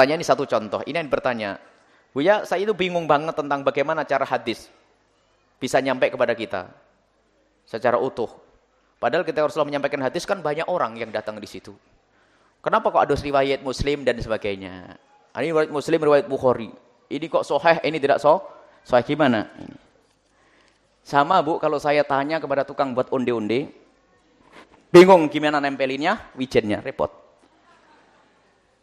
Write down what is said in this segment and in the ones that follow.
bertanya ini satu contoh. Ini yang bertanya, Buya, saya itu bingung banget tentang bagaimana cara hadis bisa nyampe kepada kita secara utuh. Padahal kita Rasulullah menyampaikan hadis kan banyak orang yang datang di situ. Kenapa kok ada riwayat Muslim dan sebagainya? Ini riwayat Muslim, riwayat Bukhari. Ini kok soheh, ini tidak soh? Soheh gimana? Sama bu, kalau saya tanya kepada tukang buat onde-onde, bingung gimana nempelinnya, wijennya, repot.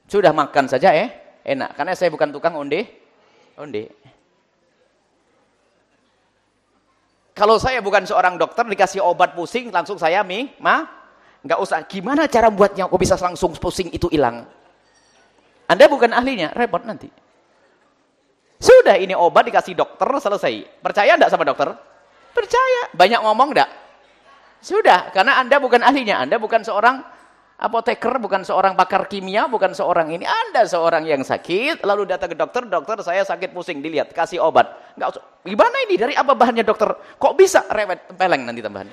Sudah makan saja eh, enak. Karena saya bukan tukang onde, onde. Kalau saya bukan seorang dokter, dikasih obat pusing, langsung saya mi, ma, nggak usah. Gimana cara buatnya kok bisa langsung pusing itu hilang? Anda bukan ahlinya, repot nanti. Sudah ini obat dikasih dokter, selesai. Percaya enggak sama dokter? Percaya. Banyak ngomong enggak? Sudah, karena Anda bukan ahlinya. Anda bukan seorang apoteker, bukan seorang pakar kimia, bukan seorang ini. Anda seorang yang sakit, lalu datang ke dokter, dokter saya sakit pusing, dilihat, kasih obat. Enggak, gimana ini? Dari apa bahannya dokter? Kok bisa rewet, peleng nanti tambahan.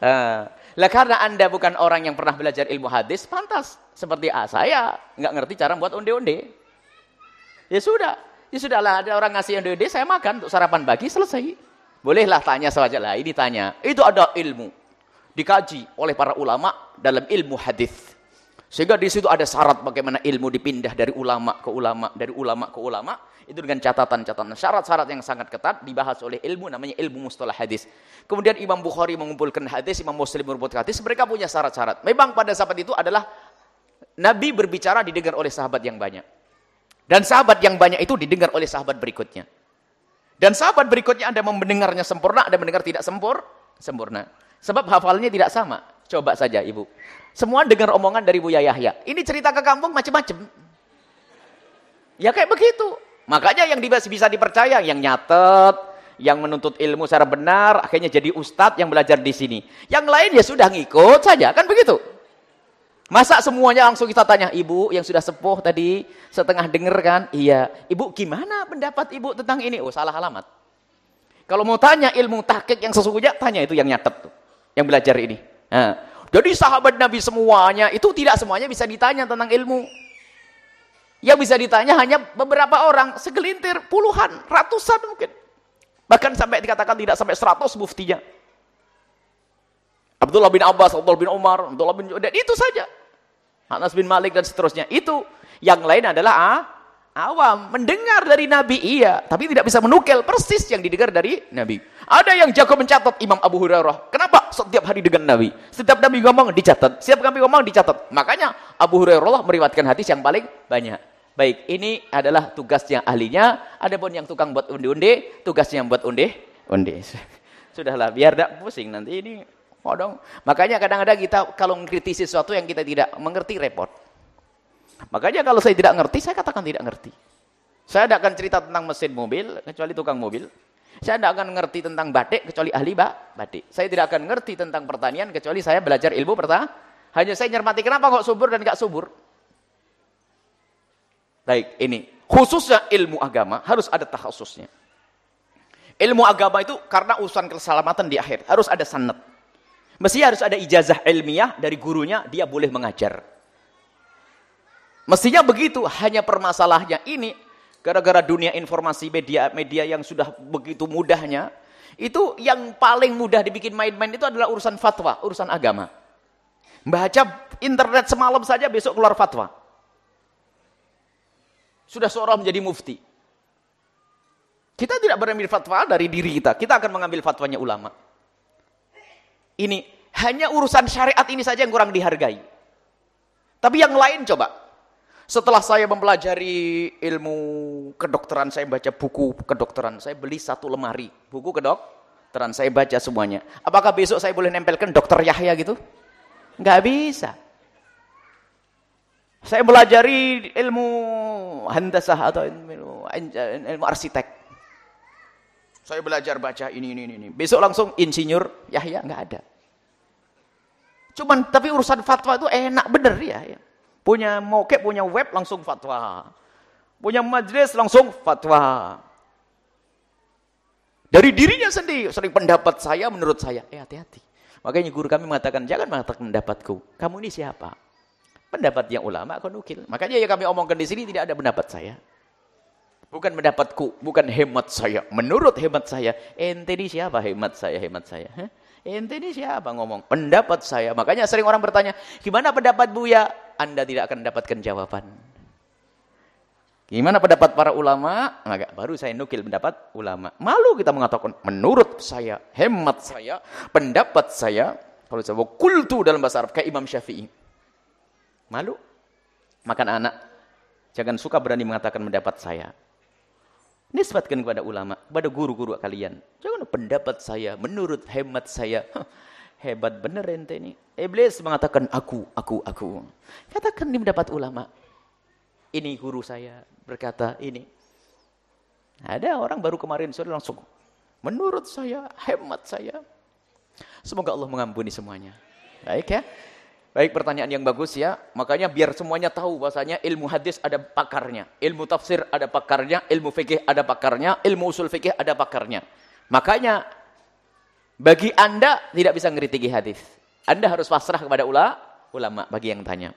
Uh, lah karena anda bukan orang yang pernah belajar ilmu hadis, pantas. Seperti ah, saya nggak ngerti cara buat onde-onde. Ya sudah, ya sudahlah ada orang ngasih onde-onde, saya makan untuk sarapan pagi, selesai. Bolehlah tanya saja lah, ini tanya. Itu ada ilmu. Dikaji oleh para ulama dalam ilmu hadis. Sehingga di situ ada syarat bagaimana ilmu dipindah dari ulama ke ulama, dari ulama ke ulama. Itu dengan catatan-catatan. Syarat-syarat yang sangat ketat dibahas oleh ilmu namanya ilmu mustalah hadis. Kemudian Imam Bukhari mengumpulkan hadis, Imam Muslim merupakan hadis. Mereka punya syarat-syarat. Memang pada saat itu adalah Nabi berbicara didengar oleh sahabat yang banyak. Dan sahabat yang banyak itu didengar oleh sahabat berikutnya. Dan sahabat berikutnya ada mendengarnya sempurna, ada mendengar tidak sempur, sempurna. Sebab hafalnya tidak sama. Coba saja ibu. Semua dengar omongan dari Buya Yahya. Ini cerita ke kampung macam-macam. Ya kayak begitu. Makanya yang bisa dipercaya, yang nyatet, yang menuntut ilmu secara benar, akhirnya jadi ustadz yang belajar di sini. Yang lain ya sudah ngikut saja, kan begitu. Masa semuanya langsung kita tanya, ibu yang sudah sepuh tadi, setengah denger kan? Iya. Ibu gimana pendapat ibu tentang ini? Oh salah alamat. Kalau mau tanya ilmu tahqiq yang sesungguhnya, tanya itu yang nyatet tuh. Yang belajar ini. Nah, jadi sahabat Nabi semuanya, itu tidak semuanya bisa ditanya tentang ilmu. Yang bisa ditanya hanya beberapa orang, segelintir, puluhan, ratusan mungkin. Bahkan sampai dikatakan tidak sampai seratus muftinya. Abdullah bin Abbas, Abdullah bin Umar, Abdullah bin Jordan, itu saja. Anas bin Malik dan seterusnya. Itu. Yang lain adalah ah, awam. Mendengar dari Nabi, iya. Tapi tidak bisa menukil persis yang didengar dari Nabi. Ada yang jago mencatat Imam Abu Hurairah. Kenapa? Setiap hari dengan Nabi. Setiap Nabi ngomong dicatat. Setiap Nabi ngomong dicatat. Makanya Abu Hurairah meriwayatkan hadis yang paling banyak. Baik, ini adalah tugasnya ahlinya. Adapun yang tukang buat undi-undi, tugasnya buat undi-undi. Sudahlah, biar tidak pusing nanti ini. Podong. Makanya kadang-kadang kita kalau mengkritisi sesuatu yang kita tidak mengerti, repot. Makanya kalau saya tidak ngerti, saya katakan tidak ngerti. Saya tidak akan cerita tentang mesin mobil, kecuali tukang mobil. Saya tidak akan ngerti tentang batik kecuali ahli batik. Saya tidak akan ngerti tentang pertanian kecuali saya belajar ilmu pertanian. Hanya saya nyermati kenapa kok subur dan nggak subur. Baik, ini khususnya ilmu agama harus ada khususnya. Ilmu agama itu karena urusan keselamatan di akhir harus ada sanad. Mestinya harus ada ijazah ilmiah dari gurunya dia boleh mengajar. Mestinya begitu, hanya permasalahnya ini Gara-gara dunia informasi media-media yang sudah begitu mudahnya, itu yang paling mudah dibikin main-main itu adalah urusan fatwa, urusan agama. Baca internet semalam saja besok keluar fatwa. Sudah seorang menjadi mufti. Kita tidak berambil fatwa dari diri kita, kita akan mengambil fatwanya ulama. Ini hanya urusan syariat ini saja yang kurang dihargai. Tapi yang lain coba, setelah saya mempelajari ilmu kedokteran, saya baca buku kedokteran. Saya beli satu lemari buku kedokteran. Saya baca semuanya. Apakah besok saya boleh nempelkan dokter Yahya gitu? Enggak bisa. Saya belajari ilmu handasah atau ilmu, ilmu arsitek. Saya belajar baca ini, ini, ini. Besok langsung insinyur Yahya, enggak ada. Cuman, tapi urusan fatwa itu enak bener ya. ya. Punya mokek, punya web langsung fatwa. Punya majelis langsung fatwa. Dari dirinya sendiri, sering pendapat saya menurut saya. Eh hati-hati. Makanya guru kami mengatakan, jangan mengatakan pendapatku. Kamu ini siapa? Pendapatnya ulama aku nukil. Makanya ya kami omongkan di sini tidak ada pendapat saya. Bukan pendapatku, bukan hemat saya. Menurut hemat saya, ente ini siapa hemat saya, hemat saya? Hah? Ente ini siapa ngomong? Pendapat saya. Makanya sering orang bertanya, gimana pendapat Buya? Anda tidak akan mendapatkan jawaban. Gimana pendapat para ulama? Maka baru saya nukil pendapat ulama. Malu kita mengatakan, menurut saya, hemat saya, pendapat saya, kalau saya kultu dalam bahasa Arab, kayak Imam Syafi'i. Malu? Makan anak. Jangan suka berani mengatakan pendapat saya. Nisbatkan kepada ulama, kepada guru-guru kalian. Jangan pendapat saya, menurut hemat saya. Hebat benar ente ini. Iblis mengatakan aku, aku, aku. Katakan di mendapat ulama. Ini guru saya berkata ini. Ada orang baru kemarin sore langsung. Menurut saya, hemat saya. Semoga Allah mengampuni semuanya. Baik ya. Baik pertanyaan yang bagus ya. Makanya biar semuanya tahu bahasanya ilmu hadis ada pakarnya. Ilmu tafsir ada pakarnya. Ilmu fikih ada pakarnya. Ilmu usul fikih ada pakarnya. Makanya bagi anda tidak bisa ngeritik hadis. Anda harus pasrah kepada ula, ulama bagi yang tanya.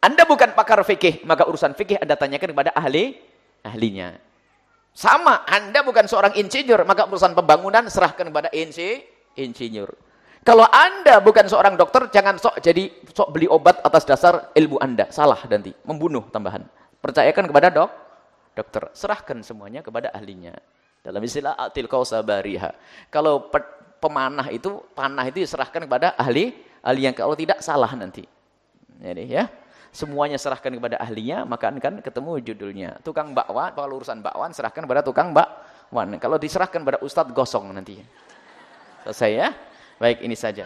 Anda bukan pakar fikih, maka urusan fikih Anda tanyakan kepada ahli ahlinya. Sama, Anda bukan seorang insinyur, maka urusan pembangunan serahkan kepada insi, insinyur. Kalau Anda bukan seorang dokter, jangan sok jadi sok beli obat atas dasar ilmu Anda. Salah nanti, membunuh tambahan. Percayakan kepada dok, dokter. Serahkan semuanya kepada ahlinya. Dalam istilah atil sabariha. Kalau pemanah itu, panah itu diserahkan kepada ahli, ahli yang kalau tidak salah nanti. Jadi ya, semuanya serahkan kepada ahlinya, maka akan ketemu judulnya. Tukang bakwan, kalau urusan bakwan serahkan kepada tukang bakwan. Kalau diserahkan kepada ustadz gosong nanti. Selesai ya. Baik, ini saja.